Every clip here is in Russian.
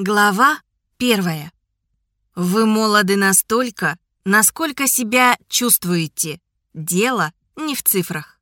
Глава первая. Вы молоды настолько, насколько себя чувствуете. Дело не в цифрах.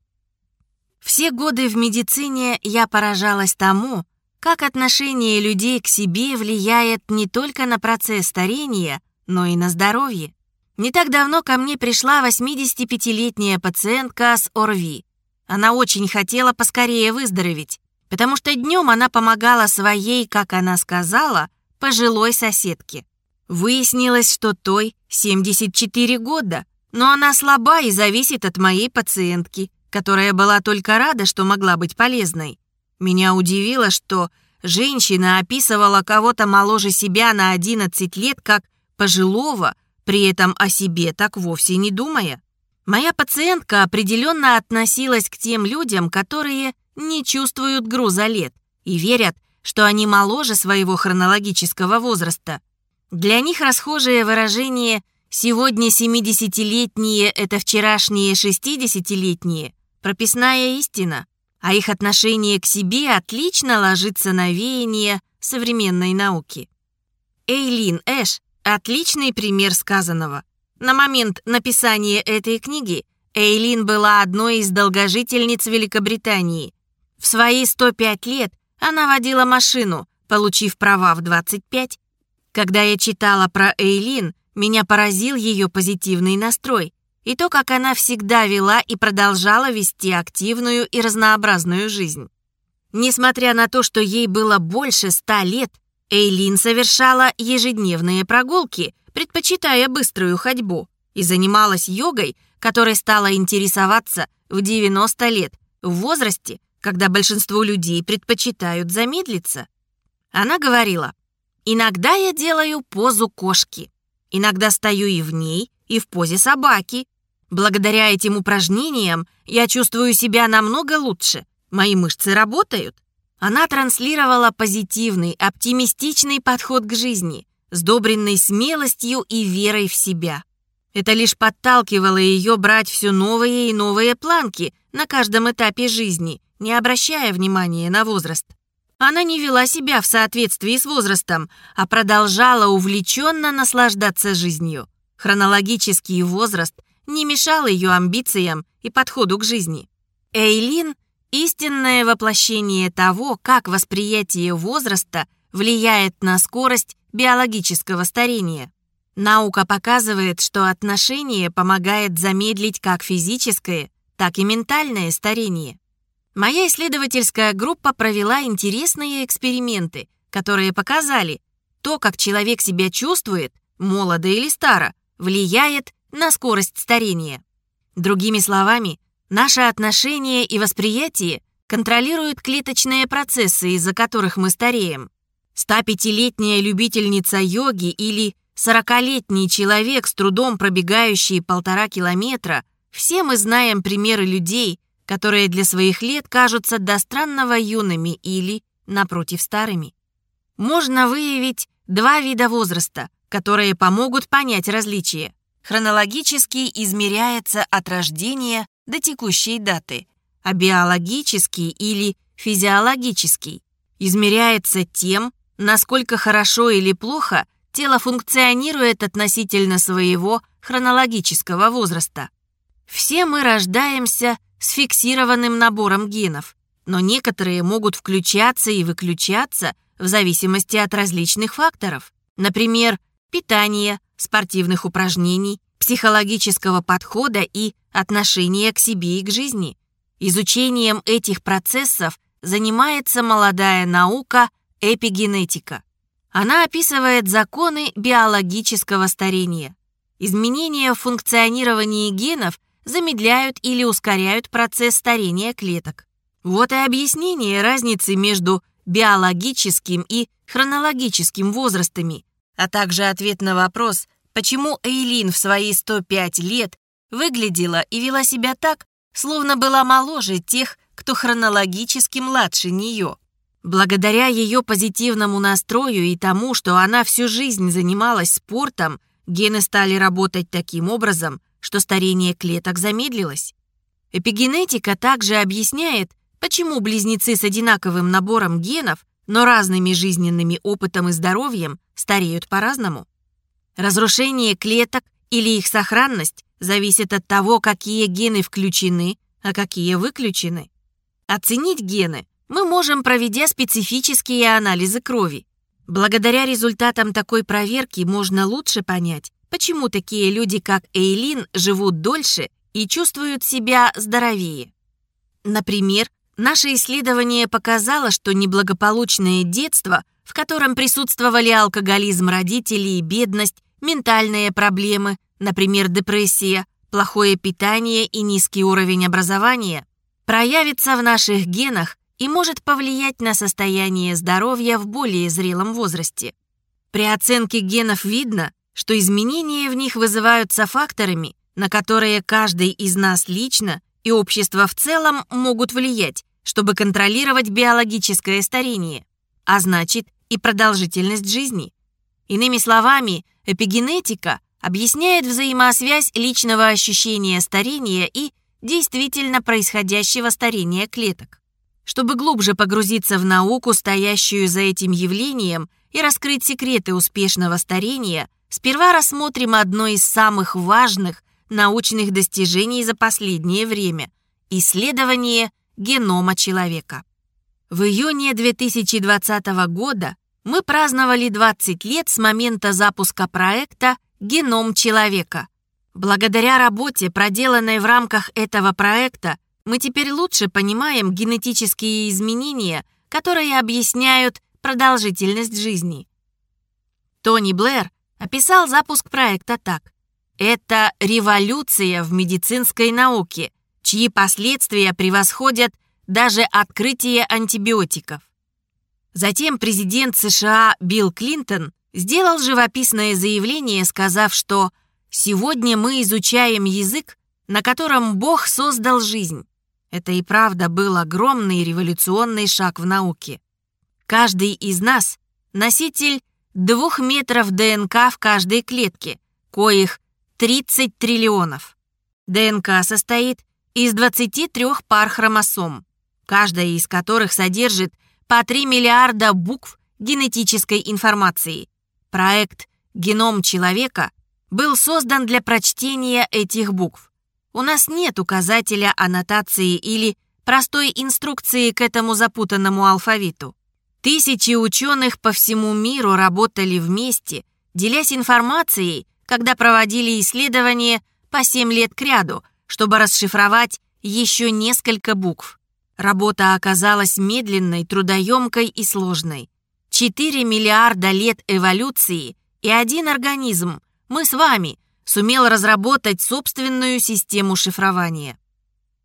Все годы в медицине я поражалась тому, как отношение людей к себе влияет не только на процесс старения, но и на здоровье. Не так давно ко мне пришла 85-летняя пациентка с ОРВИ. Она очень хотела поскорее выздороветь, потому что днем она помогала своей, как она сказала, пожилой соседке. Выяснилось, что той 74 года, но она слаба и зависит от моей пациентки, которая была только рада, что могла быть полезной. Меня удивило, что женщина описывала кого-то моложе себя на 11 лет как пожилого, при этом о себе так вовсе не думая. Моя пациентка определенно относилась к тем людям, которые не чувствуют груза лет и верят, что они моложе своего хронологического возраста. Для них расхожее выражение «сегодня 70-летние – это вчерашние 60-летние» – прописная истина, а их отношение к себе отлично ложится на веяние современной науки. Эйлин Эш – отличный пример сказанного. На момент написания этой книги Эйлин была одной из долгожительниц Великобритании, в свои 105 лет она водила машину, получив права в 25. Когда я читала про Эйлин, меня поразил ее позитивный настрой и то, как она всегда вела и продолжала вести активную и разнообразную жизнь. Несмотря на то, что ей было больше ста лет, Эйлин совершала ежедневные прогулки, предпочитая быструю ходьбу, и занималась йогой, которой стала интересоваться в 90 лет, в возрасте, когда большинство людей предпочитают замедлиться. Она говорила, «Иногда я делаю позу кошки, иногда стою и в ней, и в позе собаки. Благодаря этим упражнениям я чувствую себя намного лучше, мои мышцы работают». Она транслировала позитивный, оптимистичный подход к жизни, сдобренный смелостью и верой в себя. Это лишь подталкивало ее брать все новые и новые планки на каждом этапе жизни не обращая внимания на возраст. Она не вела себя в соответствии с возрастом, а продолжала увлеченно наслаждаться жизнью. Хронологический возраст не мешал ее амбициям и подходу к жизни. Эйлин — истинное воплощение того, как восприятие возраста влияет на скорость биологического старения. Наука показывает, что отношение помогает замедлить как физическое, так и ментальное старение. Моя исследовательская группа провела интересные эксперименты, которые показали, то, как человек себя чувствует, молодо или старо, влияет на скорость старения. Другими словами, наше отношение и восприятие контролируют клеточные процессы, из-за которых мы стареем. 105-летняя любительница йоги или 40-летний человек, с трудом пробегающий полтора километра, все мы знаем примеры людей, которые для своих лет кажутся до странного юными или, напротив, старыми. Можно выявить два вида возраста, которые помогут понять различия. Хронологический измеряется от рождения до текущей даты, а биологический или физиологический измеряется тем, насколько хорошо или плохо тело функционирует относительно своего хронологического возраста. Все мы рождаемся с фиксированным набором генов, но некоторые могут включаться и выключаться в зависимости от различных факторов, например, питания, спортивных упражнений, психологического подхода и отношения к себе и к жизни. Изучением этих процессов занимается молодая наука эпигенетика. Она описывает законы биологического старения. Изменения в функционировании генов замедляют или ускоряют процесс старения клеток. Вот и объяснение разницы между биологическим и хронологическим возрастами, а также ответ на вопрос, почему Эйлин в свои 105 лет выглядела и вела себя так, словно была моложе тех, кто хронологически младше нее. Благодаря ее позитивному настрою и тому, что она всю жизнь занималась спортом, гены стали работать таким образом, что старение клеток замедлилось. Эпигенетика также объясняет, почему близнецы с одинаковым набором генов но разными жизненными опытом и здоровьем стареют по-разному. Разрушение клеток или их сохранность зависит от того, какие гены включены, а какие выключены. Оценить гены мы можем, проведя специфические анализы крови. Благодаря результатам такой проверки можно лучше понять, почему такие люди, как Эйлин, живут дольше и чувствуют себя здоровее. Например, наше исследование показало, что неблагополучное детство, в котором присутствовали алкоголизм родителей бедность, ментальные проблемы, например, депрессия, плохое питание и низкий уровень образования, проявится в наших генах и может повлиять на состояние здоровья в более зрелом возрасте. При оценке генов видно, что изменения в них вызываются факторами, на которые каждый из нас лично и общество в целом могут влиять, чтобы контролировать биологическое старение, а значит и продолжительность жизни. Иными словами, эпигенетика объясняет взаимосвязь личного ощущения старения и действительно происходящего старения клеток. Чтобы глубже погрузиться в науку, стоящую за этим явлением, и раскрыть секреты успешного старения, сперва рассмотрим одно из самых важных научных достижений за последнее время – исследование генома человека. В июне 2020 года мы праздновали 20 лет с момента запуска проекта «Геном человека». Благодаря работе, проделанной в рамках этого проекта, мы теперь лучше понимаем генетические изменения, которые объясняют продолжительность жизни. Тони Блэр описал запуск проекта так. Это революция в медицинской науке, чьи последствия превосходят даже открытие антибиотиков. Затем президент США Билл Клинтон сделал живописное заявление, сказав, что «сегодня мы изучаем язык, на котором Бог создал жизнь. Это и правда был огромный революционный шаг в науке. Каждый из нас — носитель двух метров ДНК в каждой клетке, коих 30 триллионов. ДНК состоит из 23 пар хромосом, каждая из которых содержит по 3 миллиарда букв генетической информации. Проект «Геном человека» был создан для прочтения этих букв. У нас нет указателя аннотации или простой инструкции к этому запутанному алфавиту. Тысячи ученых по всему миру работали вместе, делясь информацией, когда проводили исследования по 7 лет кряду, чтобы расшифровать еще несколько букв. Работа оказалась медленной, трудоемкой и сложной. 4 миллиарда лет эволюции и один организм, мы с вами, сумел разработать собственную систему шифрования.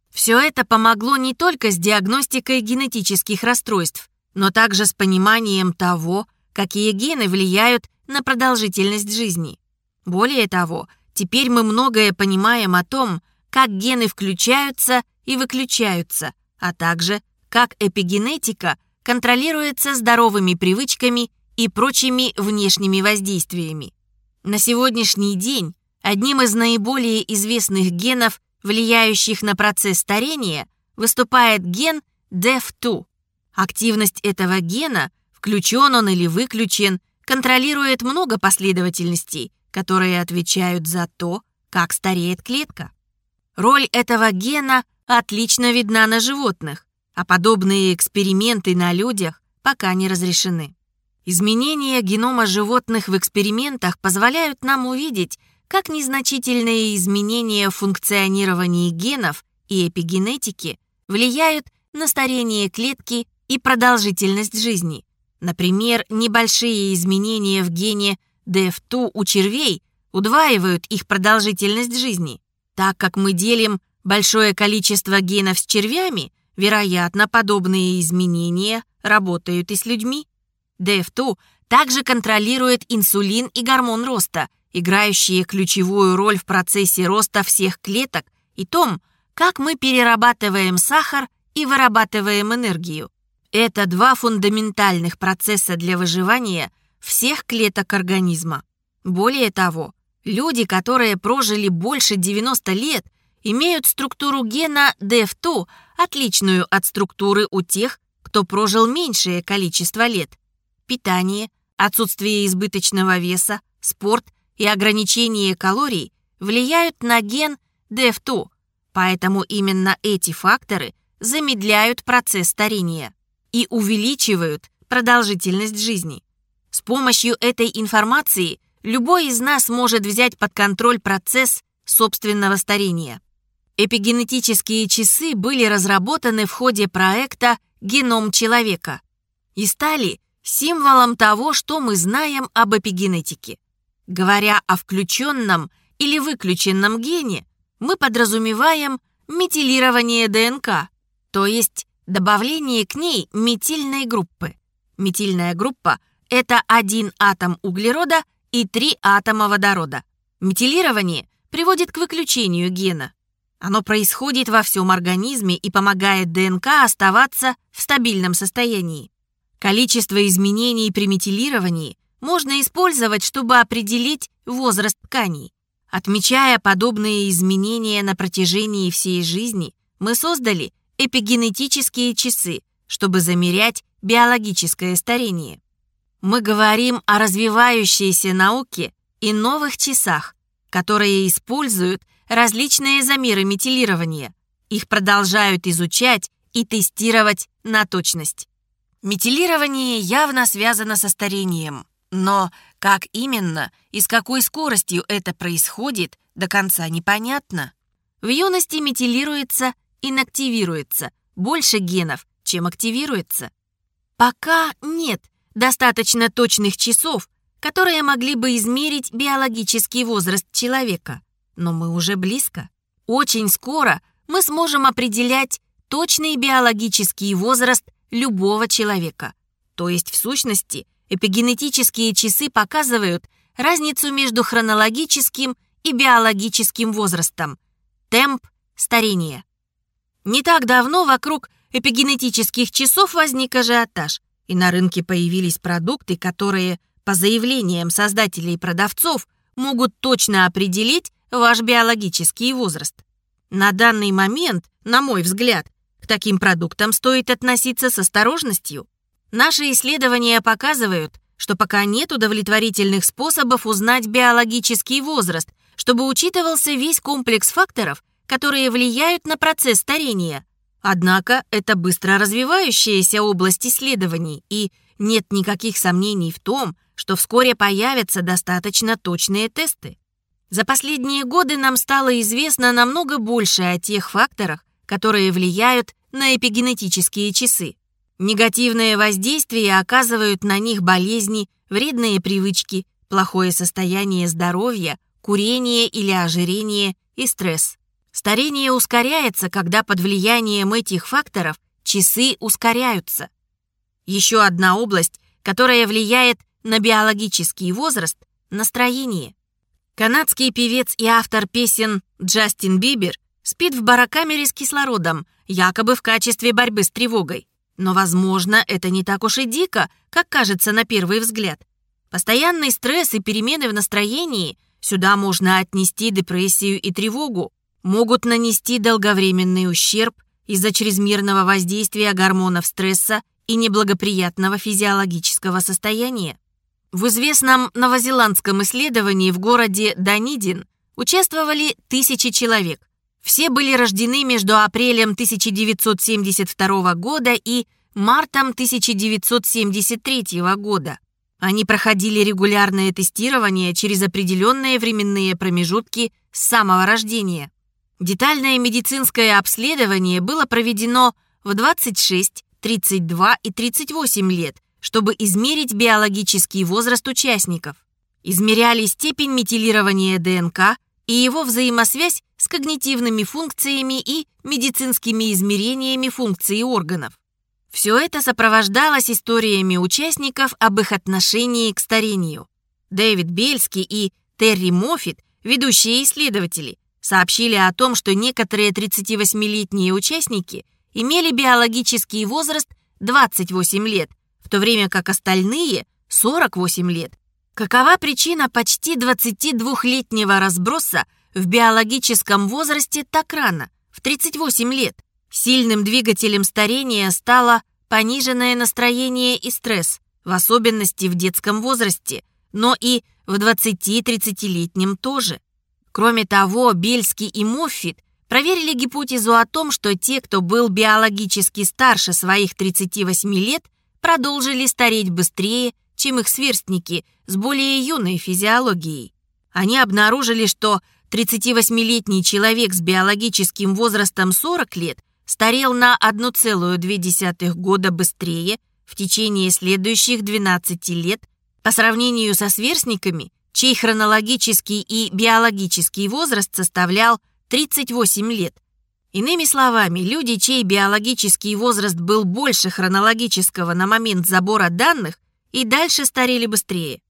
Все это помогло не только с диагностикой генетических расстройств, но также с пониманием того, какие гены влияют на продолжительность жизни. Более того, теперь мы многое понимаем о том, как гены включаются и выключаются, а также как эпигенетика контролируется здоровыми привычками и прочими внешними воздействиями. На сегодняшний день Одним из наиболее известных генов, влияющих на процесс старения, выступает ген DEF2. Активность этого гена, включен он или выключен, контролирует много последовательностей, которые отвечают за то, как стареет клетка. Роль этого гена отлично видна на животных, а подобные эксперименты на людях пока не разрешены. Изменения генома животных в экспериментах позволяют нам увидеть, как незначительные изменения в функционировании генов и эпигенетики влияют на старение клетки и продолжительность жизни. Например, небольшие изменения в гене DF2 у червей удваивают их продолжительность жизни. Так как мы делим большое количество генов с червями, вероятно, подобные изменения работают и с людьми. DF2 также контролирует инсулин и гормон роста – играющие ключевую роль в процессе роста всех клеток и том, как мы перерабатываем сахар и вырабатываем энергию. Это два фундаментальных процесса для выживания всех клеток организма. Более того, люди, которые прожили больше 90 лет, имеют структуру гена DEF2, отличную от структуры у тех, кто прожил меньшее количество лет. Питание, отсутствие избыточного веса, спорт и ограничение калорий влияют на ген DEF2, поэтому именно эти факторы замедляют процесс старения и увеличивают продолжительность жизни. С помощью этой информации любой из нас может взять под контроль процесс собственного старения. Эпигенетические часы были разработаны в ходе проекта «Геном человека» и стали символом того, что мы знаем об эпигенетике. Говоря о включенном или выключенном гене, мы подразумеваем метилирование ДНК, то есть добавление к ней метильной группы. Метильная группа – это один атом углерода и три атома водорода. Метилирование приводит к выключению гена. Оно происходит во всем организме и помогает ДНК оставаться в стабильном состоянии. Количество изменений при метилировании можно использовать, чтобы определить возраст тканей. Отмечая подобные изменения на протяжении всей жизни, мы создали эпигенетические часы, чтобы замерять биологическое старение. Мы говорим о развивающейся науке и новых часах, которые используют различные замеры метилирования. Их продолжают изучать и тестировать на точность. Метилирование явно связано со старением, но как именно и с какой скоростью это происходит, до конца непонятно. В юности метилируется инактивируется больше генов, чем активируется. Пока нет достаточно точных часов, которые могли бы измерить биологический возраст человека. Но мы уже близко. Очень скоро мы сможем определять точный биологический возраст любого человека. То есть, в сущности, эпигенетические часы показывают разницу между хронологическим и биологическим возрастом, темп старения. Не так давно вокруг эпигенетических часов возник ажиотаж, и на рынке появились продукты, которые, по заявлениям создателей и продавцов, могут точно определить ваш биологический возраст. На данный момент, на мой взгляд, к таким продуктам стоит относиться с осторожностью. Наши исследования показывают, что пока нет удовлетворительных способов узнать биологический возраст, чтобы учитывался весь комплекс факторов, которые влияют на процесс старения. Однако это быстро развивающаяся область исследований, и нет никаких сомнений в том, что вскоре появятся достаточно точные тесты. За последние годы нам стало известно намного больше о тех факторах, которые влияют на эпигенетические часы. Негативное воздействие оказывают на них болезни, вредные привычки, плохое состояние здоровья, курение или ожирение и стресс. Старение ускоряется, когда под влиянием этих факторов часы ускоряются. Еще одна область, которая влияет на биологический возраст – настроение. Канадский певец и автор песен Джастин Бибер спит в барокамере с кислородом, якобы в качестве борьбы с тревогой. Но, возможно, это не так уж и дико, как кажется на первый взгляд. Постоянный стресс и перемены в настроении сюда можно отнести депрессию и тревогу, могут нанести долговременный ущерб из-за чрезмерного воздействия гормонов стресса и неблагоприятного физиологического состояния. В известном новозеландском исследовании в городе Данидин участвовали тысячи человек. Все были рождены между апрелем 1972 года и мартом 1973 года. Они проходили регулярное тестирование через определенные временные промежутки с самого рождения. Детальное медицинское обследование было проведено в 26, 32 и 38 лет – чтобы измерить биологический возраст участников. Измеряли степень метилирования ДНК и его взаимосвязь с когнитивными функциями и медицинскими измерениями функций органов. Все это сопровождалось историями участников об их отношении к старению. Дэвид Бельский и Терри Моффит, ведущие исследователи, сообщили о том, что некоторые 38-летние участники имели биологический возраст 28 лет, то время как остальные — 48 лет. Какова причина почти 22-летнего разброса в биологическом возрасте так рано, в 38 лет? Сильным двигателем старения стало пониженное настроение и стресс, в особенности в детском возрасте, но и в 20-30-летнем тоже. Кроме того, Бельский и Моффит проверили гипотезу о том, что те, кто был биологически старше своих 38 лет, продолжили стареть быстрее, чем их сверстники с более юной физиологией. Они обнаружили, что 38-летний человек с биологическим возрастом 40 лет старел на 1,2 года быстрее в течение следующих 12 лет по сравнению со сверстниками, чей хронологический и биологический возраст составлял 38 лет. Иными словами, люди, чей биологический возраст был больше хронологического на момент забора данных, и дальше старели быстрее.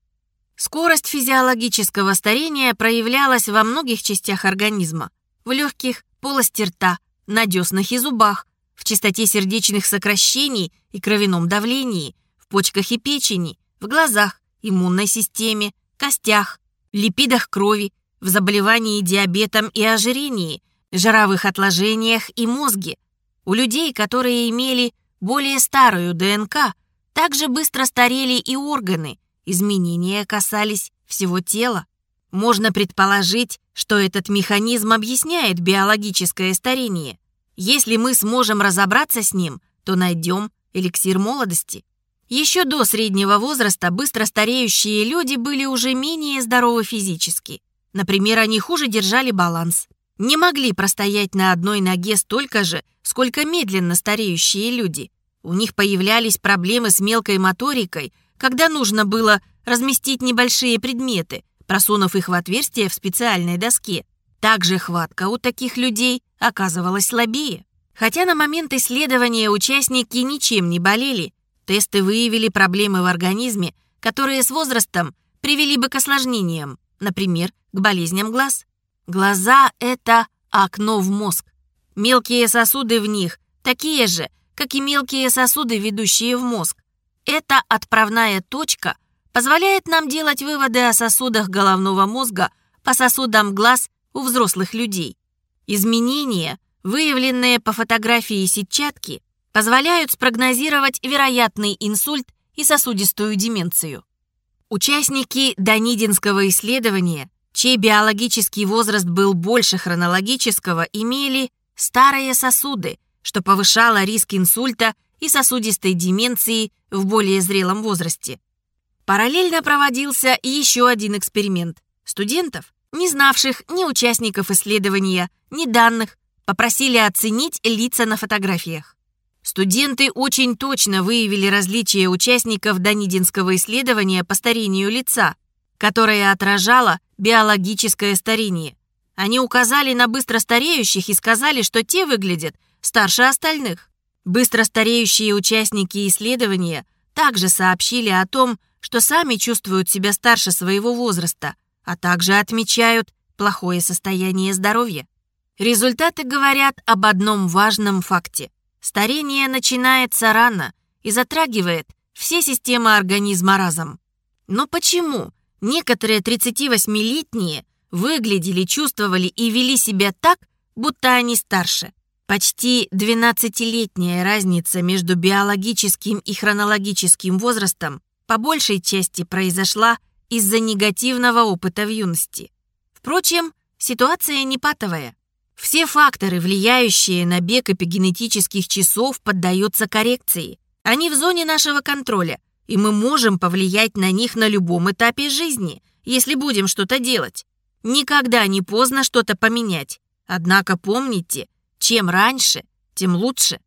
Скорость физиологического старения проявлялась во многих частях организма. В легких, полости рта, на деснах и зубах, в частоте сердечных сокращений и кровяном давлении, в почках и печени, в глазах, иммунной системе, костях, липидах крови, в заболевании диабетом и ожирении, жировых отложениях и мозге. У людей, которые имели более старую ДНК, также быстро старели и органы, изменения касались всего тела. Можно предположить, что этот механизм объясняет биологическое старение. Если мы сможем разобраться с ним, то найдем эликсир молодости. Еще до среднего возраста быстро стареющие люди были уже менее здоровы физически. Например, они хуже держали баланс. Не могли простоять на одной ноге столько же, сколько медленно стареющие люди. У них появлялись проблемы с мелкой моторикой, когда нужно было разместить небольшие предметы, просунув их в отверстие в специальной доске. Также хватка у таких людей оказывалась слабее. Хотя на момент исследования участники ничем не болели, Тесты выявили проблемы в организме, которые с возрастом привели бы к осложнениям, например, к болезням глаз. Глаза — это окно в мозг. Мелкие сосуды в них такие же, как и мелкие сосуды, ведущие в мозг. Эта отправная точка позволяет нам делать выводы о сосудах головного мозга по сосудам глаз у взрослых людей. Изменения, выявленные по фотографии сетчатки, позволяют спрогнозировать вероятный инсульт и сосудистую деменцию. Участники Данидинского исследования, чей биологический возраст был больше хронологического, имели старые сосуды, что повышало риск инсульта и сосудистой деменции в более зрелом возрасте. Параллельно проводился еще один эксперимент. Студентов, не знавших ни участников исследования, ни данных, попросили оценить лица на фотографиях. Студенты очень точно выявили различия участников Данидинского исследования по старению лица, которое отражало биологическое старение. Они указали на быстро стареющих и сказали, что те выглядят старше остальных. Быстро стареющие участники исследования также сообщили о том, что сами чувствуют себя старше своего возраста, а также отмечают плохое состояние здоровья. Результаты говорят об одном важном факте – Старение начинается рано и затрагивает все системы организма разом. Но почему некоторые 38-летние выглядели, чувствовали и вели себя так, будто они старше? Почти 12-летняя разница между биологическим и хронологическим возрастом по большей части произошла из-за негативного опыта в юности. Впрочем, ситуация не патовая. Все факторы, влияющие на бег эпигенетических часов, поддаются коррекции. Они в зоне нашего контроля, и мы можем повлиять на них на любом этапе жизни, если будем что-то делать. Никогда не поздно что-то поменять. Однако помните, чем раньше, тем лучше.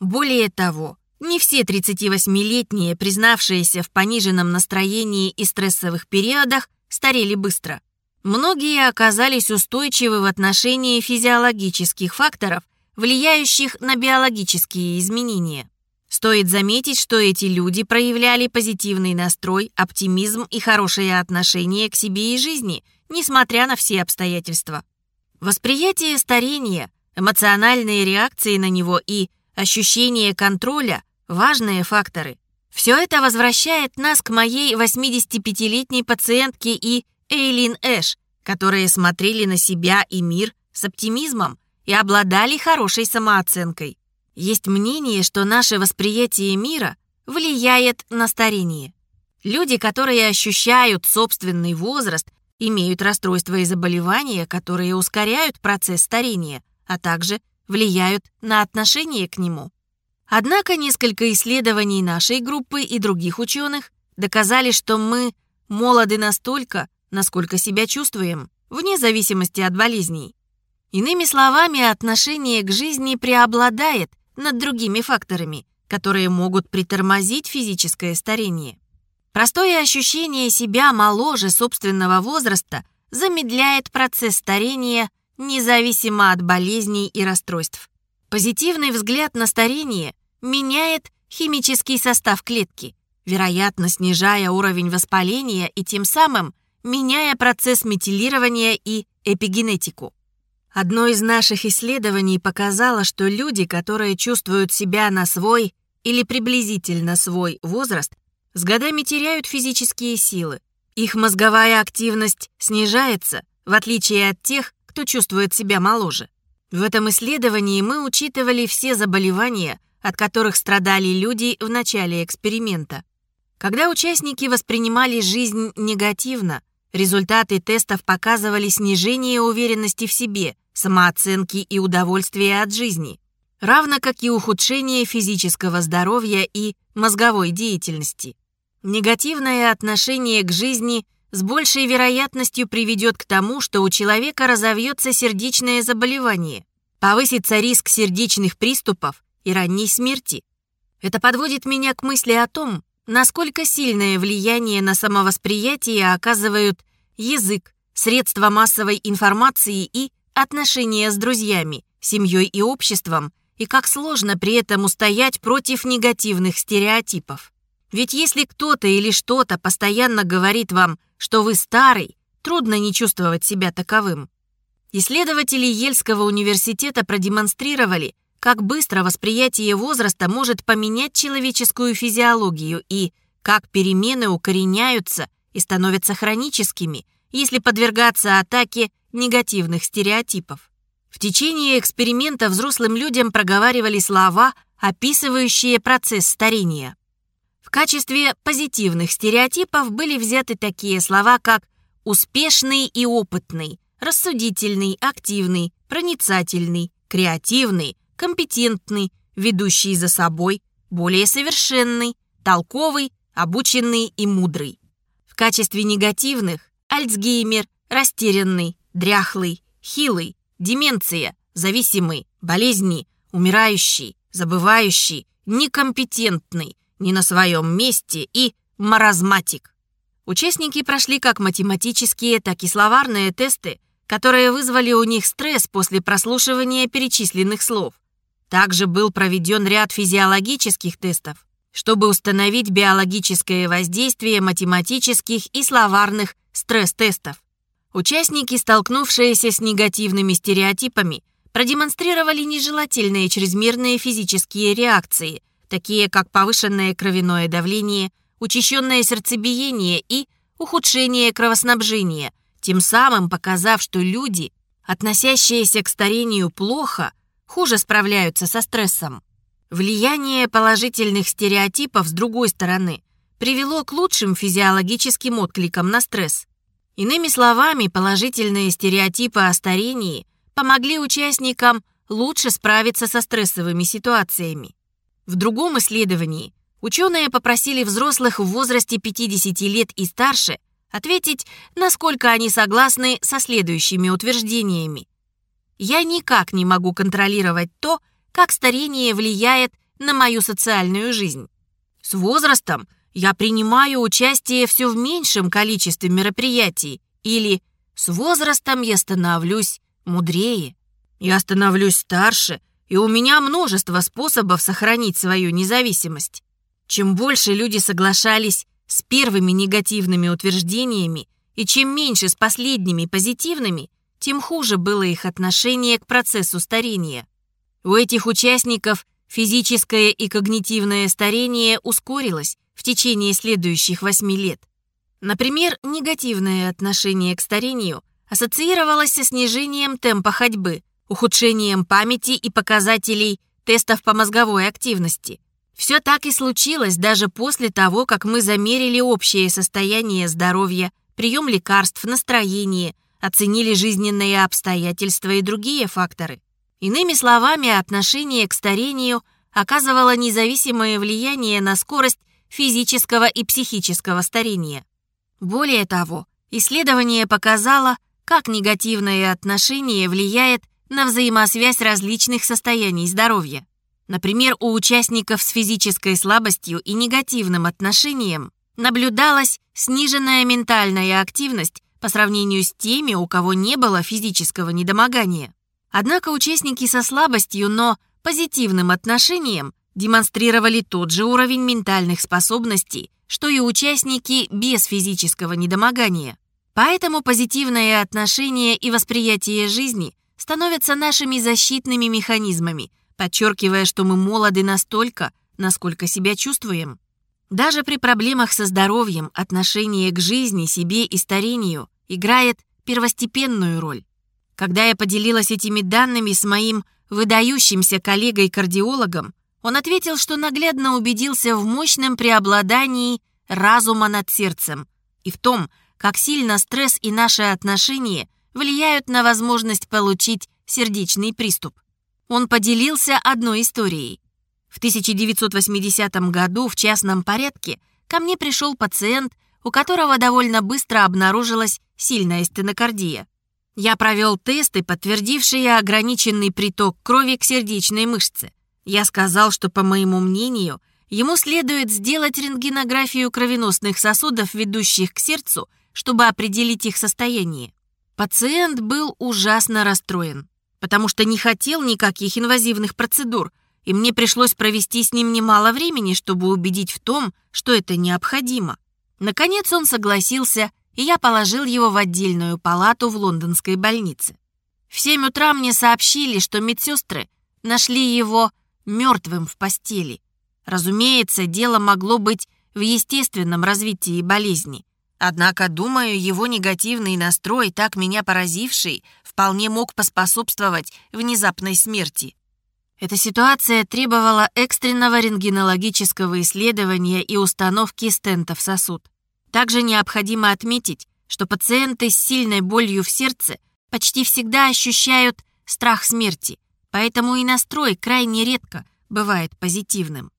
Более того, не все 38-летние, признавшиеся в пониженном настроении и стрессовых периодах, старели быстро. Многие оказались устойчивы в отношении физиологических факторов, влияющих на биологические изменения. Стоит заметить, что эти люди проявляли позитивный настрой, оптимизм и хорошее отношение к себе и жизни, несмотря на все обстоятельства. Восприятие старения, эмоциональные реакции на него и ощущение контроля – важные факторы. Все это возвращает нас к моей 85-летней пациентке и Эйлин Эш, которые смотрели на себя и мир с оптимизмом и обладали хорошей самооценкой. Есть мнение, что наше восприятие мира влияет на старение. Люди, которые ощущают собственный возраст, имеют расстройства и заболевания, которые ускоряют процесс старения, а также влияют на отношение к нему. Однако несколько исследований нашей группы и других ученых доказали, что мы молоды настолько, насколько себя чувствуем, вне зависимости от болезней. Иными словами, отношение к жизни преобладает над другими факторами, которые могут притормозить физическое старение. Простое ощущение себя моложе собственного возраста замедляет процесс старения независимо от болезней и расстройств. Позитивный взгляд на старение меняет химический состав клетки, вероятно, снижая уровень воспаления и тем самым меняя процесс метилирования и эпигенетику. Одно из наших исследований показало, что люди, которые чувствуют себя на свой или приблизительно свой возраст, с годами теряют физические силы. Их мозговая активность снижается, в отличие от тех, кто чувствует себя моложе. В этом исследовании мы учитывали все заболевания, от которых страдали люди в начале эксперимента. Когда участники воспринимали жизнь негативно, результаты тестов показывали снижение уверенности в себе, самооценки и удовольствия от жизни, равно как и ухудшение физического здоровья и мозговой деятельности. Негативное отношение к жизни с большей вероятностью приведет к тому, что у человека разовьется сердечное заболевание, повысится риск сердечных приступов и ранней смерти. Это подводит меня к мысли о том, насколько сильное влияние на самовосприятие оказывают язык, средства массовой информации и отношения с друзьями, семьей и обществом, и как сложно при этом устоять против негативных стереотипов. Ведь если кто-то или что-то постоянно говорит вам, что вы старый, трудно не чувствовать себя таковым. Исследователи Ельского университета продемонстрировали, как быстро восприятие возраста может поменять человеческую физиологию и как перемены укореняются и становятся хроническими, если подвергаться атаке негативных стереотипов. В течение эксперимента взрослым людям проговаривали слова, описывающие процесс старения. В качестве позитивных стереотипов были взяты такие слова, как успешный и опытный, рассудительный, активный, проницательный, креативный, компетентный, ведущий за собой, более совершенный, толковый, обученный и мудрый. Качестве негативных – Альцгеймер, растерянный, дряхлый, хилый, деменция, зависимый, болезни, умирающий, забывающий, некомпетентный, не на своем месте и маразматик. Участники прошли как математические, так и словарные тесты, которые вызвали у них стресс после прослушивания перечисленных слов. Также был проведен ряд физиологических тестов, чтобы установить биологическое воздействие математических и словарных стресс-тестов. Участники, столкнувшиеся с негативными стереотипами, продемонстрировали нежелательные чрезмерные физические реакции, такие как повышенное кровяное давление, учащенное сердцебиение и ухудшение кровоснабжения, тем самым показав, что люди, относящиеся к старению плохо, хуже справляются со стрессом. Влияние положительных стереотипов, с другой стороны, привело к лучшим физиологическим откликам на стресс. Иными словами, положительные стереотипы о старении помогли участникам лучше справиться со стрессовыми ситуациями. В другом исследовании ученые попросили взрослых в возрасте 50 лет и старше ответить, насколько они согласны со следующими утверждениями. Я никак не могу контролировать то, как старение влияет на мою социальную жизнь. С возрастом я принимаю участие все в меньшем количестве мероприятий или с возрастом я становлюсь мудрее. Я становлюсь старше и у меня множество способов сохранить свою независимость. Чем больше люди соглашались с первыми негативными утверждениями и чем меньше с последними позитивными, тем хуже было их отношение к процессу старения. У этих участников физическое и когнитивное старение ускорилось в течение следующих восьми лет. Например, негативное отношение к старению ассоциировалось со снижением темпа ходьбы, ухудшением памяти и показателей тестов по мозговой активности. Все так и случилось даже после того, как мы замерили общее состояние здоровья, прием лекарств, настроение, оценили жизненные обстоятельства и другие факторы. Иными словами, отношение к старению оказывало независимое влияние на скорость физического и психического старения. Более того, исследование показало, как негативное отношение влияет на взаимосвязь различных состояний здоровья. Например, у участников с физической слабостью и негативным отношением наблюдалась сниженная ментальная активность по сравнению с теми, у кого не было физического недомогания. Однако участники со слабостью, но позитивным отношением демонстрировали тот же уровень ментальных способностей, что и участники без физического недомогания. Поэтому позитивное отношение и восприятие жизни становятся нашими защитными механизмами, подчеркивая, что мы молоды настолько, насколько себя чувствуем. Даже при проблемах со здоровьем отношение к жизни, себе и старению играет первостепенную роль. Когда я поделилась этими данными с моим выдающимся коллегой-кардиологом, он ответил, что наглядно убедился в мощном преобладании разума над сердцем и в том, как сильно стресс и наши отношения влияют на возможность получить сердечный приступ. Он поделился одной историей. В 1980 году в частном порядке ко мне пришел пациент, у которого довольно быстро обнаружилась сильная стенокардия. Я провел тесты, подтвердившие ограниченный приток крови к сердечной мышце. Я сказал, что, по моему мнению, ему следует сделать рентгенографию кровеносных сосудов, ведущих к сердцу, чтобы определить их состояние. Пациент был ужасно расстроен, потому что не хотел никаких инвазивных процедур, и мне пришлось провести с ним немало времени, чтобы убедить в том, что это необходимо. Наконец он согласился, и я положил его в отдельную палату в лондонской больнице. В 7 утра мне сообщили, что медсестры нашли его мертвым в постели. Разумеется, дело могло быть в естественном развитии болезни. Однако, думаю, его негативный настрой, так меня поразивший, вполне мог поспособствовать внезапной смерти. Эта ситуация требовала экстренного рентгенологического исследования и установки стента в сосуд. Также необходимо отметить, что пациенты с сильной болью в сердце почти всегда ощущают страх смерти, поэтому и настрой крайне редко бывает позитивным.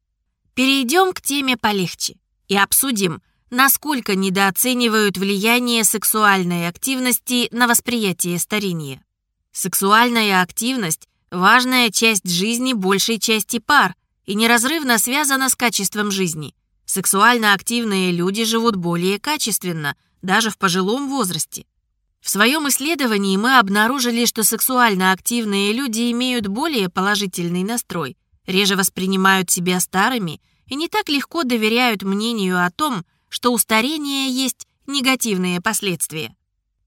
Перейдем к теме полегче и обсудим, насколько недооценивают влияние сексуальной активности на восприятие старения. Сексуальная активность – важная часть жизни большей части пар и неразрывно связана с качеством жизни. Сексуально активные люди живут более качественно, даже в пожилом возрасте. В своем исследовании мы обнаружили, что сексуально активные люди имеют более положительный настрой, реже воспринимают себя старыми и не так легко доверяют мнению о том, что у старения есть негативные последствия.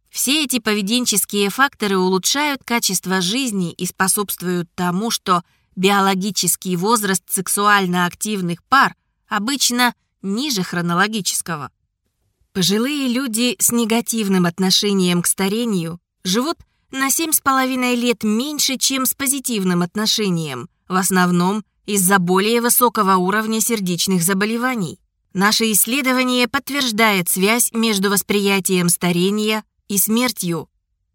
Все эти поведенческие факторы улучшают качество жизни и способствуют тому, что биологический возраст сексуально активных пар обычно ниже хронологического. Пожилые люди с негативным отношением к старению живут на 7,5 лет меньше, чем с позитивным отношением, в основном из-за более высокого уровня сердечных заболеваний. Наше исследование подтверждает связь между восприятием старения и смертью.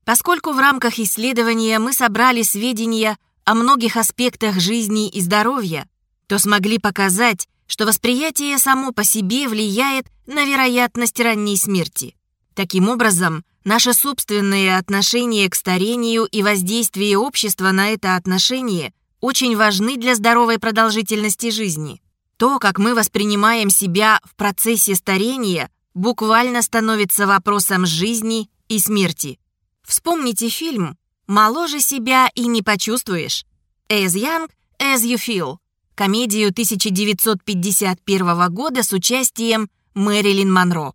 Поскольку в рамках исследования мы собрали сведения о многих аспектах жизни и здоровья, то смогли показать, что восприятие само по себе влияет на вероятность ранней смерти. Таким образом, наше собственное отношение к старению и воздействие общества на это отношение очень важны для здоровой продолжительности жизни. То, как мы воспринимаем себя в процессе старения, буквально становится вопросом жизни и смерти. Вспомните фильм «Моложе себя и не почувствуешь» «As young as you feel» комедию 1951 года с участием Мэрилин Монро.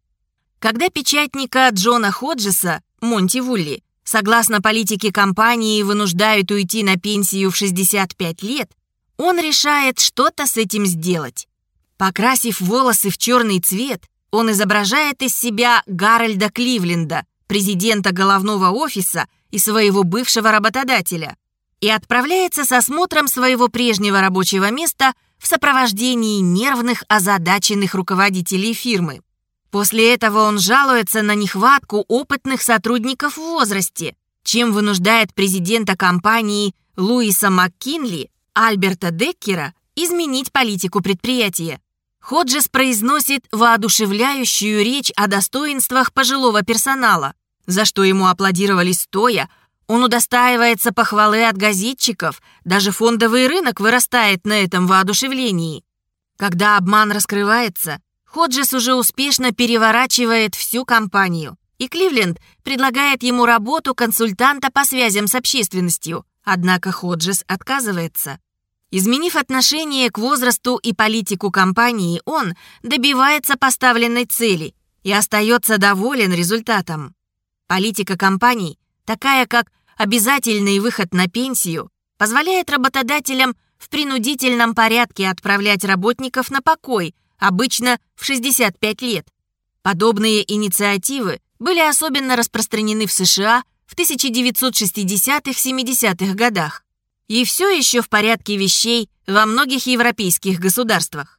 Когда печатника Джона Ходжеса, Монти Вулли, согласно политике компании, вынуждают уйти на пенсию в 65 лет, он решает что-то с этим сделать. Покрасив волосы в черный цвет, он изображает из себя Гарольда Кливленда, президента головного офиса и своего бывшего работодателя. И отправляется с осмотром своего прежнего рабочего места в сопровождении нервных, озадаченных руководителей фирмы. После этого он жалуется на нехватку опытных сотрудников в возрасте, чем вынуждает президента компании Луиса МакКинли, Альберта Деккера, изменить политику предприятия. Ходжес произносит воодушевляющую речь о достоинствах пожилого персонала, за что ему аплодировали стоя, он удостаивается похвалы от газетчиков, даже фондовый рынок вырастает на этом воодушевлении. Когда обман раскрывается, Ходжес уже успешно переворачивает всю компанию, и Кливленд предлагает ему работу консультанта по связям с общественностью, однако Ходжес отказывается. Изменив отношение к возрасту и политику компании, он добивается поставленной цели и остается доволен результатом. Политика компаний, такая как обязательный выход на пенсию, позволяет работодателям в принудительном порядке отправлять работников на покой, обычно в 65 лет. Подобные инициативы были особенно распространены в США в 1960-70-х годах и все еще в порядке вещей во многих европейских государствах.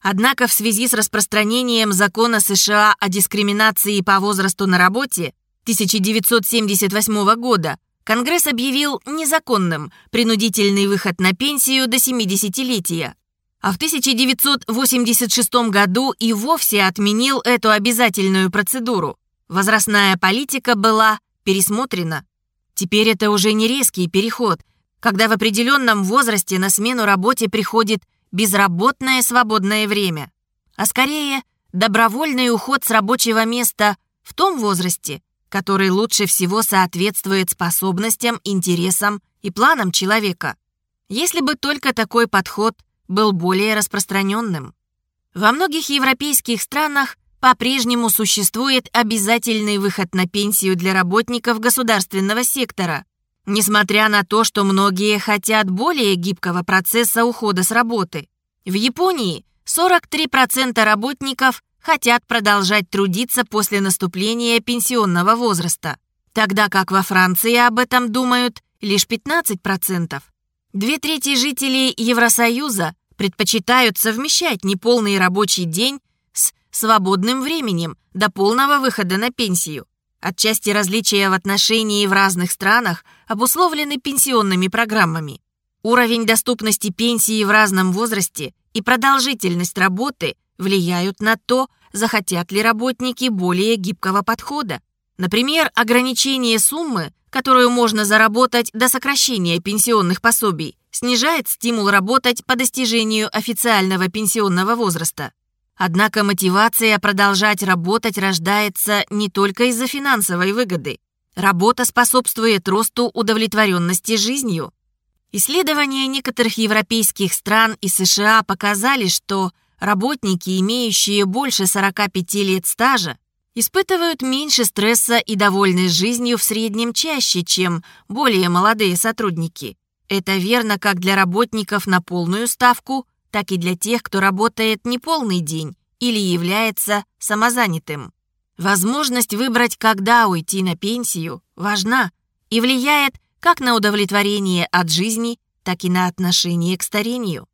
Однако в связи с распространением закона США о дискриминации по возрасту на работе 1978 года Конгресс объявил незаконным принудительный выход на пенсию до 70-летия, а в 1986 году и вовсе отменил эту обязательную процедуру. Возрастная политика была пересмотрена. Теперь это уже не резкий переход – когда в определенном возрасте на смену работе приходит безработное свободное время, а скорее добровольный уход с рабочего места в том возрасте, который лучше всего соответствует способностям, интересам и планам человека. Если бы только такой подход был более распространенным. Во многих европейских странах по-прежнему существует обязательный выход на пенсию для работников государственного сектора – Несмотря на то, что многие хотят более гибкого процесса ухода с работы. В Японии 43% работников хотят продолжать трудиться после наступления пенсионного возраста, тогда как во Франции об этом думают лишь 15%. Две трети жителей Евросоюза предпочитают совмещать неполный рабочий день с свободным временем до полного выхода на пенсию. Отчасти различия в отношении в разных странах обусловлены пенсионными программами. Уровень доступности пенсии в разном возрасте и продолжительность работы влияют на то, захотят ли работники более гибкого подхода. Например, ограничение суммы, которую можно заработать до сокращения пенсионных пособий, снижает стимул работать по достижению официального пенсионного возраста. Однако мотивация продолжать работать рождается не только из-за финансовой выгоды. Работа способствует росту удовлетворенности жизнью. Исследования некоторых европейских стран и США показали, что работники, имеющие больше 45 лет стажа, испытывают меньше стресса и довольны жизнью в среднем чаще, чем более молодые сотрудники. Это верно как для работников на полную ставку, так и для тех, кто работает не полный день или является самозанятым. Возможность выбрать, когда уйти на пенсию, важна и влияет как на удовлетворение от жизни, так и на отношение к старению.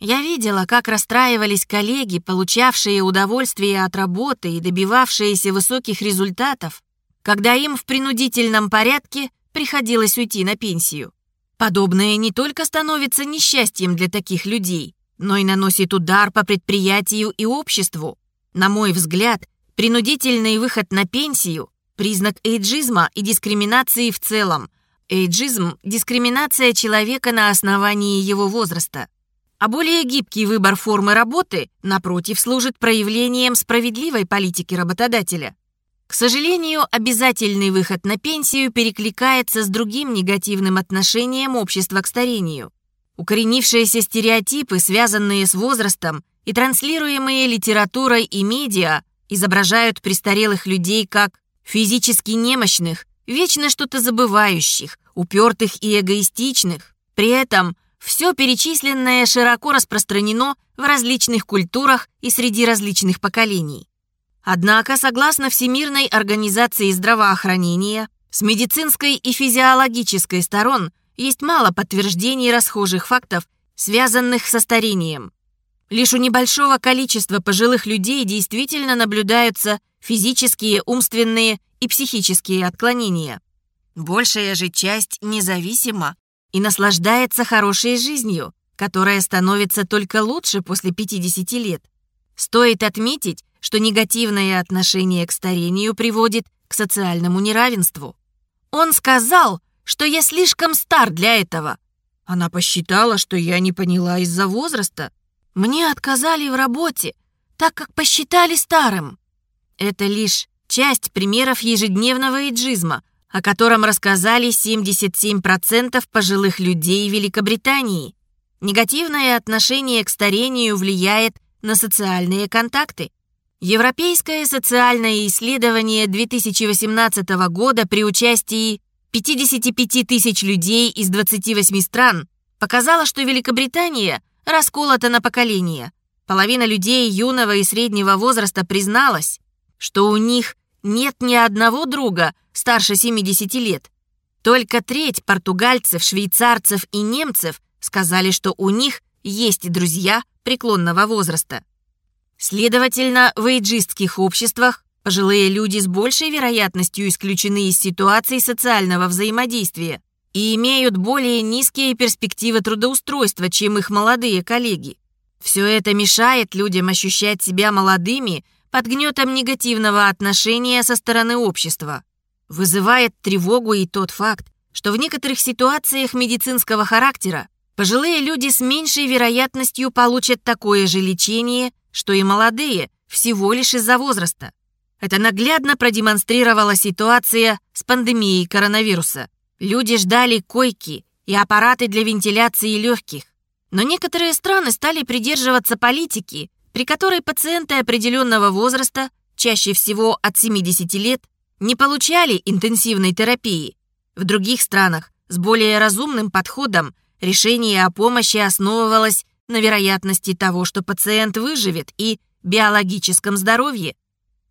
Я видела, как расстраивались коллеги, получавшие удовольствие от работы и добивавшиеся высоких результатов, когда им в принудительном порядке приходилось уйти на пенсию. Подобное не только становится несчастьем для таких людей, но и наносит удар по предприятию и обществу. На мой взгляд, принудительный выход на пенсию – признак эйджизма и дискриминации в целом. Эйджизм – дискриминация человека на основании его возраста. А более гибкий выбор формы работы, напротив, служит проявлением справедливой политики работодателя. К сожалению, обязательный выход на пенсию перекликается с другим негативным отношением общества к старению – Укоренившиеся стереотипы, связанные с возрастом и транслируемые литературой и медиа, изображают престарелых людей как физически немощных, вечно что-то забывающих, упертых и эгоистичных. При этом все перечисленное широко распространено в различных культурах и среди различных поколений. Однако, согласно Всемирной организации здравоохранения, с медицинской и физиологической сторон есть мало подтверждений расхожих фактов, связанных со старением. Лишь у небольшого количества пожилых людей действительно наблюдаются физические, умственные и психические отклонения. Большая же часть независима и наслаждается хорошей жизнью, которая становится только лучше после 50 лет. Стоит отметить, что негативное отношение к старению приводит к социальному неравенству. Он сказал, что я слишком стар для этого. Она посчитала, что я не поняла из-за возраста. Мне отказали в работе, так как посчитали старым. Это лишь часть примеров ежедневного эйджизма, о котором рассказали 77% пожилых людей Великобритании. Негативное отношение к старению влияет на социальные контакты. Европейское социальное исследование 2018 года при участии 55 тысяч людей из 28 стран показало, что Великобритания расколота на поколения. Половина людей юного и среднего возраста призналась, что у них нет ни одного друга старше 70 лет. Только треть португальцев, швейцарцев и немцев сказали, что у них есть друзья преклонного возраста. Следовательно, в эйджистских обществах пожилые люди с большей вероятностью исключены из ситуаций социального взаимодействия и имеют более низкие перспективы трудоустройства, чем их молодые коллеги. Все это мешает людям ощущать себя молодыми под гнетом негативного отношения со стороны общества. Вызывает тревогу и тот факт, что в некоторых ситуациях медицинского характера пожилые люди с меньшей вероятностью получат такое же лечение, что и молодые, всего лишь из-за возраста. Это наглядно продемонстрировала ситуация с пандемией коронавируса. Люди ждали койки и аппараты для вентиляции легких. Но некоторые страны стали придерживаться политики, при которой пациенты определенного возраста, чаще всего от 70 лет, не получали интенсивной терапии. В других странах с более разумным подходом решение о помощи основывалось на вероятности того, что пациент выживет, и биологическом здоровье.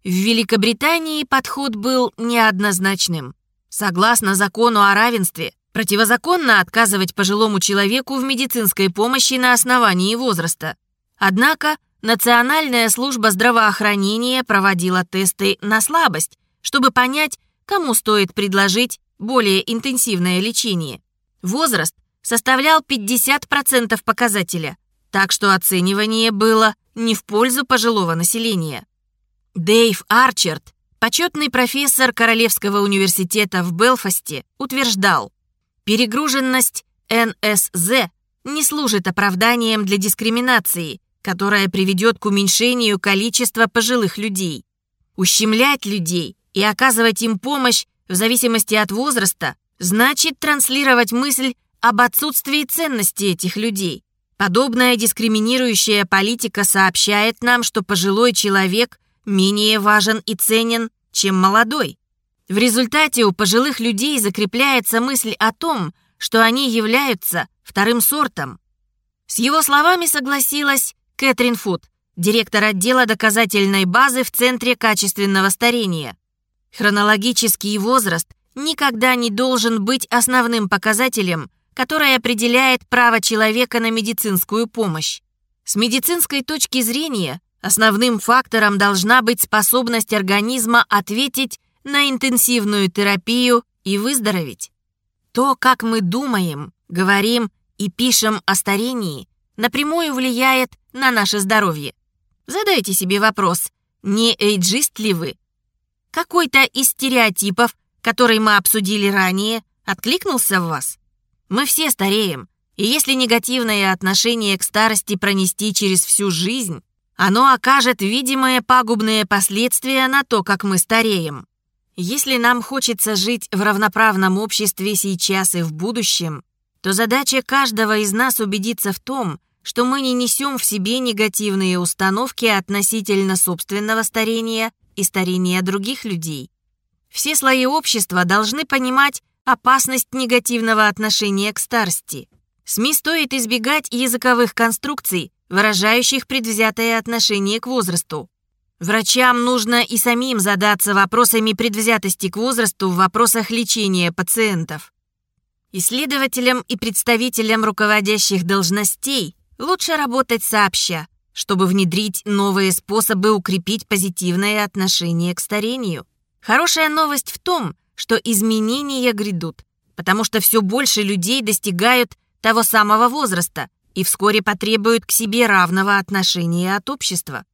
В Великобритании подход был неоднозначным. Согласно закону о равенстве, противозаконно отказывать пожилому человеку в медицинской помощи на основании возраста. Однако Национальная служба здравоохранения проводила тесты на слабость, чтобы понять, кому стоит предложить более интенсивное лечение. Возраст составлял 50% показателя, так что оценивание было не в пользу пожилого населения. Дэйв Арчерт, почетный профессор Королевского университета в Белфасте, утверждал, перегруженность НСЗ не служит оправданием для дискриминации, которая приведет к уменьшению количества пожилых людей. Ущемлять людей и оказывать им помощь в зависимости от возраста значит транслировать мысль об отсутствии ценности этих людей. Подобная дискриминирующая политика сообщает нам, что пожилой человек менее важен и ценен, чем молодой. В результате у пожилых людей закрепляется мысль о том, что они являются вторым сортом. С его словами согласилась Кэтрин Фуд, директор отдела доказательной базы в Центре качественного старения. Хронологический возраст никогда не должен быть основным показателем которая определяет право человека на медицинскую помощь. С медицинской точки зрения основным фактором должна быть способность организма ответить на интенсивную терапию и выздороветь. То, как мы думаем, говорим и пишем о старении, напрямую влияет на наше здоровье. Задайте себе вопрос, не эйджист ли вы? Какой-то из стереотипов, который мы обсудили ранее, откликнулся в вас? Мы все стареем, и если негативное отношение к старости пронести через всю жизнь, оно окажет видимые пагубные последствия на то, как мы стареем. Если нам хочется жить в равноправном обществе сейчас и в будущем, то задача каждого из нас убедиться в том, что мы не несем в себе негативные установки относительно собственного старения и старения других людей. Все слои общества должны понимать, опасность негативного отношения к старости. СМИ стоит избегать языковых конструкций, выражающих предвзятое отношение к возрасту. Врачам нужно и самим задаться вопросами предвзятости к возрасту в вопросах лечения пациентов. Исследователям и представителям руководящих должностей лучше работать сообща, чтобы внедрить новые способы укрепить позитивное отношение к старению. Хорошая новость в том, что изменения грядут, потому что все больше людей достигают того самого возраста и вскоре потребуют к себе равного отношения от общества.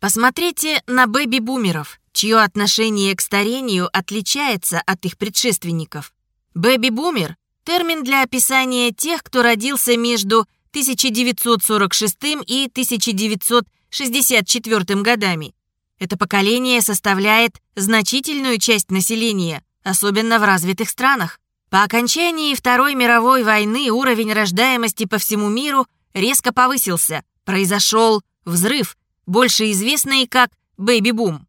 Посмотрите на бэби-бумеров, чье отношение к старению отличается от их предшественников. Бэби-бумер – термин для описания тех, кто родился между 1946 и 1964 годами. Это поколение составляет значительную часть населения, особенно в развитых странах. По окончании Второй мировой войны уровень рождаемости по всему миру резко повысился. Произошел взрыв, больше известный как бэби-бум.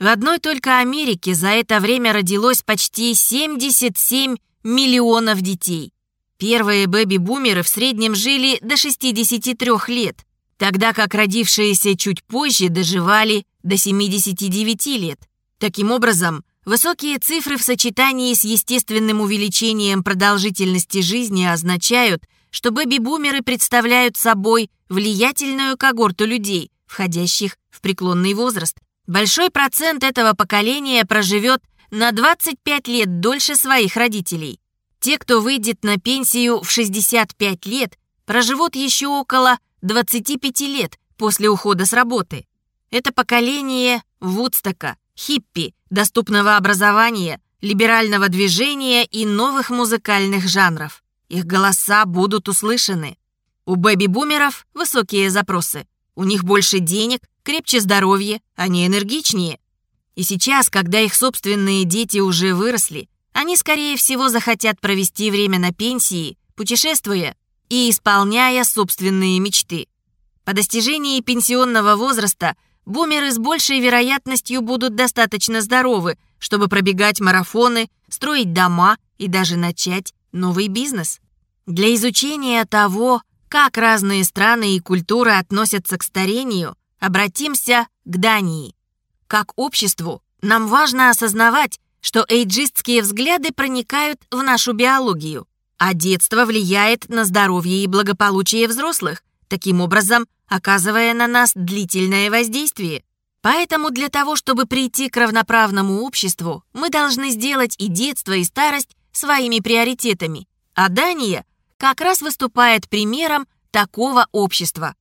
В одной только Америке за это время родилось почти 77 миллионов детей. Первые бэби-бумеры в среднем жили до 63 лет, тогда как родившиеся чуть позже доживали до 79 лет. Таким образом, высокие цифры в сочетании с естественным увеличением продолжительности жизни означают, что бэби-бумеры представляют собой влиятельную когорту людей, входящих в преклонный возраст. Большой процент этого поколения проживет на 25 лет дольше своих родителей. Те, кто выйдет на пенсию в 65 лет, проживут еще около 25 лет после ухода с работы. Это поколение Вудстока, хиппи, доступного образования, либерального движения и новых музыкальных жанров. Их голоса будут услышаны. У бэби-бумеров высокие запросы. У них больше денег, крепче здоровье, они энергичнее. И сейчас, когда их собственные дети уже выросли, они, скорее всего, захотят провести время на пенсии, путешествуя и исполняя собственные мечты. По достижении пенсионного возраста бумеры с большей вероятностью будут достаточно здоровы, чтобы пробегать марафоны, строить дома и даже начать новый бизнес. Для изучения того, как разные страны и культуры относятся к старению, обратимся к Дании. Как обществу нам важно осознавать, что эйджистские взгляды проникают в нашу биологию, а детство влияет на здоровье и благополучие взрослых, таким образом оказывая на нас длительное воздействие. Поэтому для того, чтобы прийти к равноправному обществу, мы должны сделать и детство, и старость своими приоритетами. А Дания как раз выступает примером такого общества.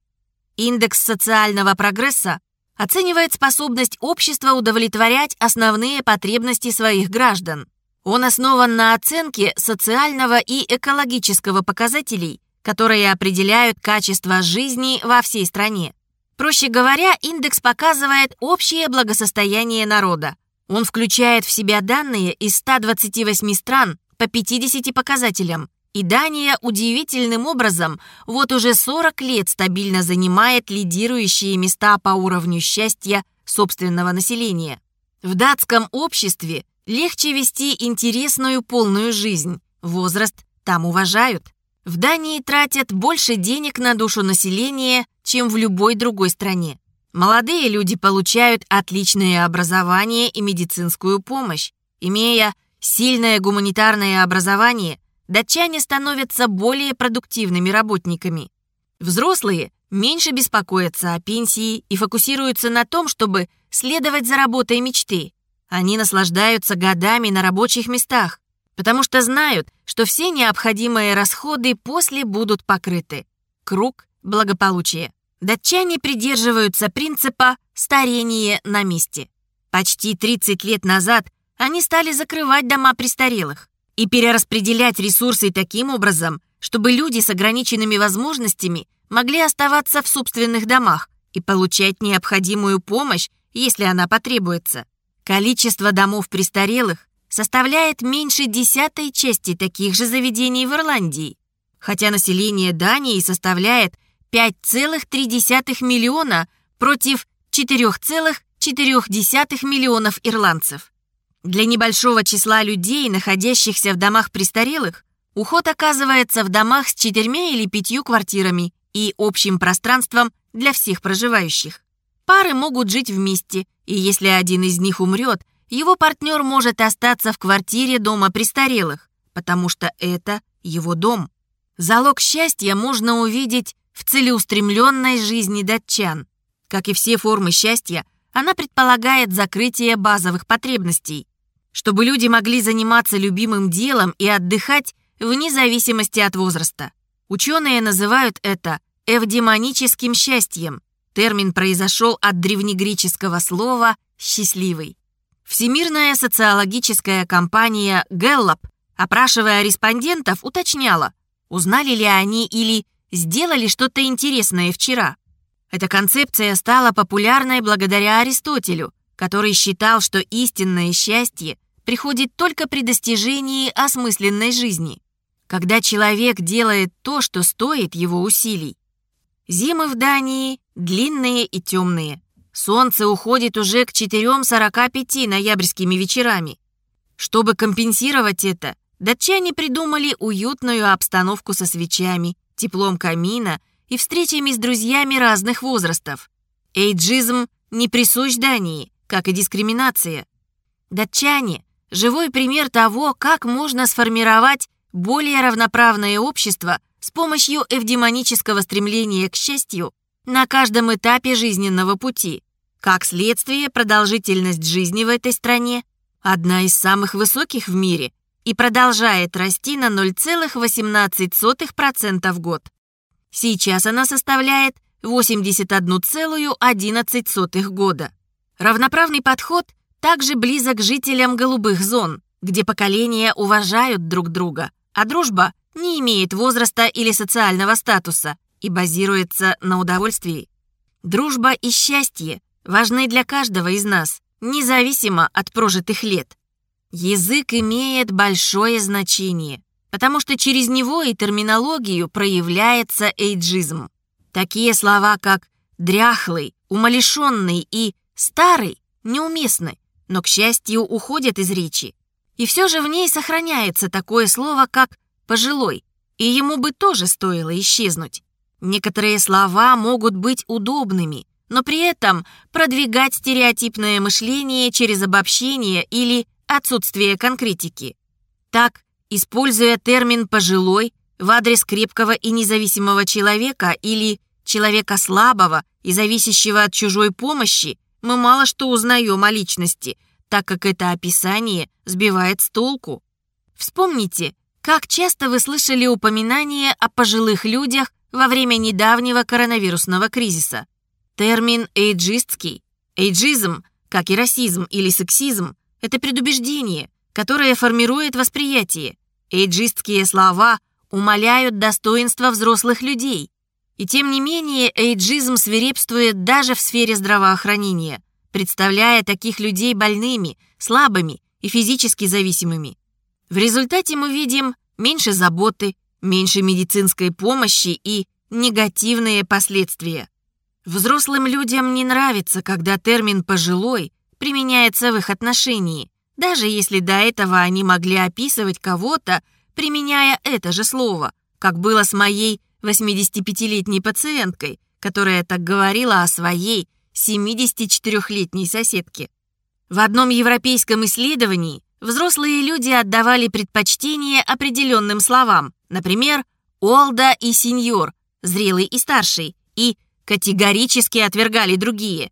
Индекс социального прогресса оценивает способность общества удовлетворять основные потребности своих граждан. Он основан на оценке социального и экологического показателей, которые определяют качество жизни во всей стране. Проще говоря, индекс показывает общее благосостояние народа. Он включает в себя данные из 128 стран по 50 показателям, и Дания удивительным образом вот уже 40 лет стабильно занимает лидирующие места по уровню счастья собственного населения. В датском обществе легче вести интересную полную жизнь. Возраст там уважают. В Дании тратят больше денег на душу населения, чем в любой другой стране. Молодые люди получают отличное образование и медицинскую помощь. Имея сильное гуманитарное образование, датчане становятся более продуктивными работниками. Взрослые меньше беспокоятся о пенсии и фокусируются на том, чтобы следовать за работой мечты. Они наслаждаются годами на рабочих местах, потому что знают, что все необходимые расходы после будут покрыты. Круг благополучия. Датчане придерживаются принципа «старение на месте». Почти 30 лет назад они стали закрывать дома престарелых и перераспределять ресурсы таким образом, чтобы люди с ограниченными возможностями могли оставаться в собственных домах и получать необходимую помощь, если она потребуется. Количество домов престарелых составляет меньше десятой части таких же заведений в Ирландии, хотя население Дании составляет 5,3 миллиона против 4,4 миллионов ирландцев. Для небольшого числа людей, находящихся в домах престарелых, уход оказывается в домах с четырьмя или пятью квартирами и общим пространством для всех проживающих. Пары могут жить вместе, и если один из них умрет, его партнер может остаться в квартире дома престарелых, потому что это его дом. Залог счастья можно увидеть в целеустремленной жизни датчан. Как и все формы счастья, она предполагает закрытие базовых потребностей, чтобы люди могли заниматься любимым делом и отдыхать вне зависимости от возраста. Ученые называют это эвдемоническим счастьем. Термин произошел от древнегреческого слова «счастливый». Всемирная социологическая компания Gallup, опрашивая респондентов, уточняла, узнали ли они или сделали что-то интересное вчера. Эта концепция стала популярной благодаря Аристотелю, который считал, что истинное счастье приходит только при достижении осмысленной жизни, когда человек делает то, что стоит его усилий. Зимы в Дании длинные и темные. Солнце уходит уже к 4.45 ноябрьскими вечерами. Чтобы компенсировать это, датчане придумали уютную обстановку со свечами, теплом камина и встречами с друзьями разных возрастов. Эйджизм не присущ Дании, как и дискриминация. Датчане – живой пример того, как можно сформировать более равноправное общество с помощью эвдемонического стремления к счастью на каждом этапе жизненного пути. Как следствие, продолжительность жизни в этой стране одна из самых высоких в мире и продолжает расти на 0,18% в год. Сейчас она составляет 81,11 года. Равноправный подход также близок к жителям голубых зон, где поколения уважают друг друга, а дружба не имеет возраста или социального статуса и базируется на удовольствии. Дружба и счастье важны для каждого из нас, независимо от прожитых лет. Язык имеет большое значение, потому что через него и терминологию проявляется эйджизм. Такие слова, как «дряхлый», «умалишенный» и «старый» неуместны, но, к счастью, уходят из речи. И все же в ней сохраняется такое слово, как «пожилой», и ему бы тоже стоило исчезнуть. Некоторые слова могут быть удобными, но при этом продвигать стереотипное мышление через обобщение или отсутствие конкретики. Так, используя термин «пожилой» в адрес крепкого и независимого человека или человека слабого и зависящего от чужой помощи, мы мало что узнаем о личности, так как это описание сбивает с толку. Вспомните, как часто вы слышали упоминания о пожилых людях во время недавнего коронавирусного кризиса. Термин «эйджистский». Эйджизм, как и расизм или сексизм, это предубеждение, которое формирует восприятие. Эйджистские слова умаляют достоинство взрослых людей. И тем не менее эйджизм свирепствует даже в сфере здравоохранения – представляя таких людей больными, слабыми и физически зависимыми. В результате мы видим меньше заботы, меньше медицинской помощи и негативные последствия. Взрослым людям не нравится, когда термин «пожилой» применяется в их отношении, даже если до этого они могли описывать кого-то, применяя это же слово, как было с моей 85-летней пациенткой, которая так говорила о своей 74-летней соседки. В одном европейском исследовании взрослые люди отдавали предпочтение определенным словам, например, «олда» и «сеньор», «зрелый» и «старший», и категорически отвергали другие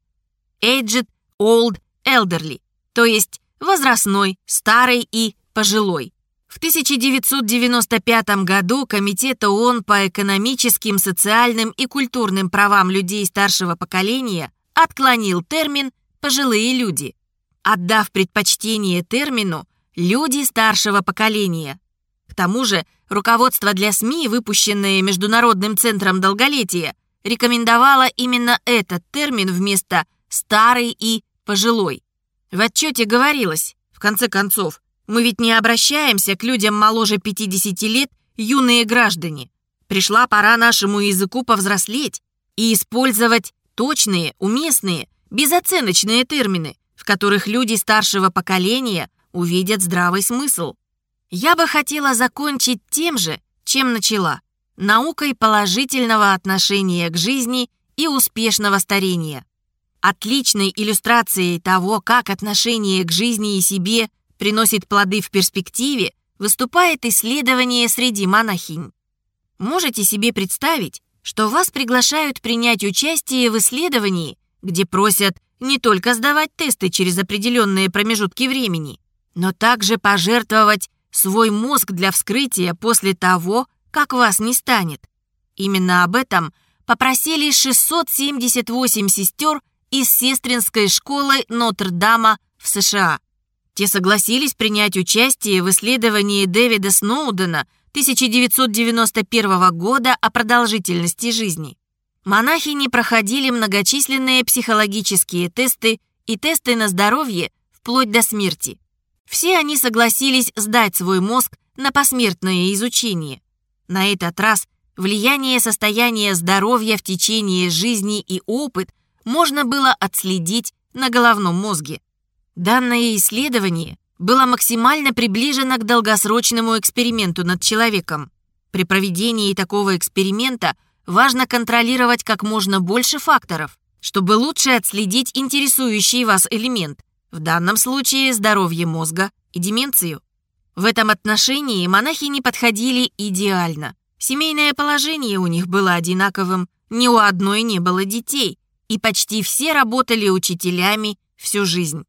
«aged», «old», «elderly», то есть возрастной, старый и пожилой. В 1995 году Комитет ООН по экономическим, социальным и культурным правам людей старшего поколения отклонил термин «пожилые люди», отдав предпочтение термину «люди старшего поколения». К тому же руководство для СМИ, выпущенное Международным центром долголетия, рекомендовало именно этот термин вместо «старый» и «пожилой». В отчете говорилось, в конце концов, мы ведь не обращаемся к людям моложе 50 лет, юные граждане. Пришла пора нашему языку повзрослеть и использовать точные, уместные, безоценочные термины, в которых люди старшего поколения увидят здравый смысл. Я бы хотела закончить тем же, чем начала – наукой положительного отношения к жизни и успешного старения. Отличной иллюстрацией того, как отношение к жизни и себе приносит плоды в перспективе, выступает исследование среди монахинь. Можете себе представить, что вас приглашают принять участие в исследовании, где просят не только сдавать тесты через определенные промежутки времени, но также пожертвовать свой мозг для вскрытия после того, как вас не станет. Именно об этом попросили 678 сестер из сестринской школы Нотр-Дама в США. Те согласились принять участие в исследовании Дэвида Сноудена 1991 года о продолжительности жизни. Монахини проходили многочисленные психологические тесты и тесты на здоровье вплоть до смерти. Все они согласились сдать свой мозг на посмертное изучение. На этот раз влияние состояния здоровья в течение жизни и опыт можно было отследить на головном мозге. Данное исследование было максимально приближено к долгосрочному эксперименту над человеком. При проведении такого эксперимента важно контролировать как можно больше факторов, чтобы лучше отследить интересующий вас элемент, в данном случае здоровье мозга и деменцию. В этом отношении монахи не подходили идеально. Семейное положение у них было одинаковым, ни у одной не было детей, и почти все работали учителями всю жизнь.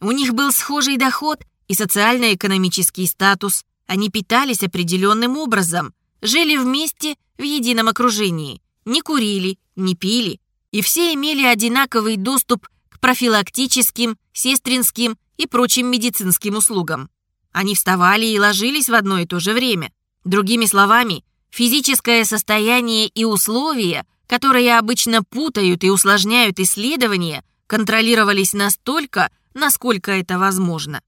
У них был схожий доход и социально-экономический статус. Они питались определенным образом, жили вместе в едином окружении, не курили, не пили, и все имели одинаковый доступ к профилактическим, сестринским и прочим медицинским услугам. Они вставали и ложились в одно и то же время. Другими словами, физическое состояние и условия, которые обычно путают и усложняют исследования, контролировались настолько, насколько это возможно.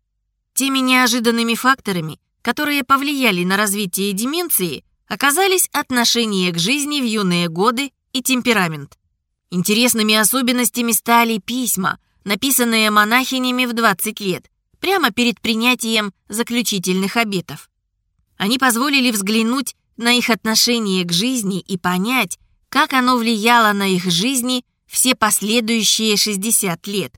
Теми неожиданными факторами, которые повлияли на развитие деменции, оказались отношение к жизни в юные годы и темперамент. Интересными особенностями стали письма, написанные монахинями в 20 лет, прямо перед принятием заключительных обетов. Они позволили взглянуть на их отношение к жизни и понять, как оно влияло на их жизни все последующие 60 лет.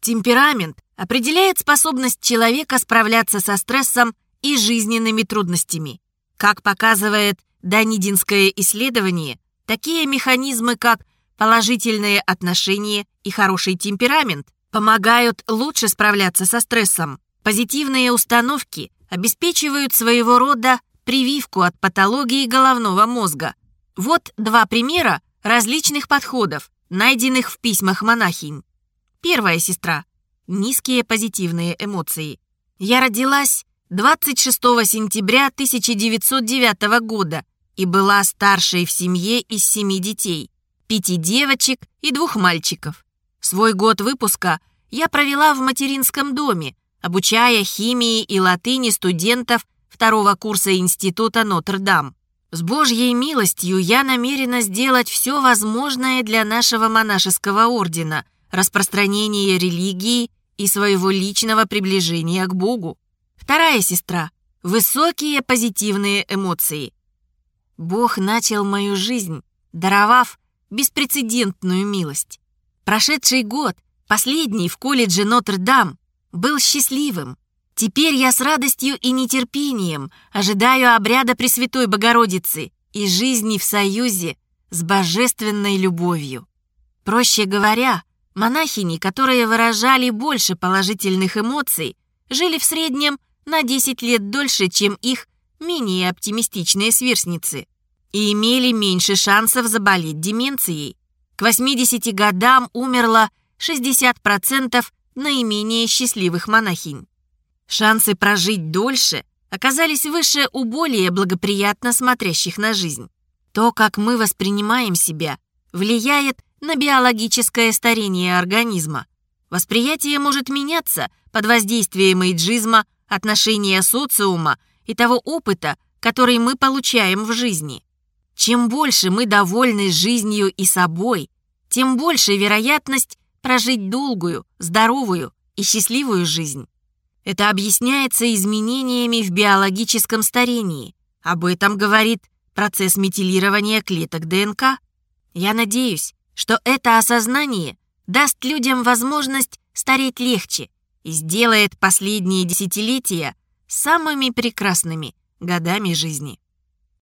Темперамент определяет способность человека справляться со стрессом и жизненными трудностями. Как показывает Данидинское исследование, такие механизмы, как положительные отношения и хороший темперамент, помогают лучше справляться со стрессом. Позитивные установки обеспечивают своего рода прививку от патологии головного мозга. Вот два примера различных подходов, найденных в письмах монахинь. Первая сестра. Низкие позитивные эмоции. Я родилась 26 сентября 1909 года и была старшей в семье из семи детей, пяти девочек и двух мальчиков. Свой год выпуска я провела в материнском доме, обучая химии и латыни студентов второго курса института Нотр-Дам. С Божьей милостью я намерена сделать все возможное для нашего монашеского ордена, распространения религии и своего личного приближения к Богу. Вторая сестра — высокие позитивные эмоции. Бог начал мою жизнь, даровав беспрецедентную милость. Прошедший год, последний в колледже Нотр-Дам, был счастливым. Теперь я с радостью и нетерпением ожидаю обряда Пресвятой Богородицы и жизни в союзе с божественной любовью. Проще говоря, монахини, которые выражали больше положительных эмоций, жили в среднем на 10 лет дольше, чем их менее оптимистичные сверстницы и имели меньше шансов заболеть деменцией. К 80 годам умерло 60% наименее счастливых монахинь. Шансы прожить дольше оказались выше у более благоприятно смотрящих на жизнь. То, как мы воспринимаем себя, влияет на биологическое старение организма. Восприятие может меняться под воздействием эйджизма, отношения социума и того опыта, который мы получаем в жизни. Чем больше мы довольны жизнью и собой, тем больше вероятность прожить долгую, здоровую и счастливую жизнь. Это объясняется изменениями в биологическом старении. Об этом говорит процесс метилирования клеток ДНК. Я надеюсь, что это осознание даст людям возможность стареть легче и сделает последние десятилетия самыми прекрасными годами жизни.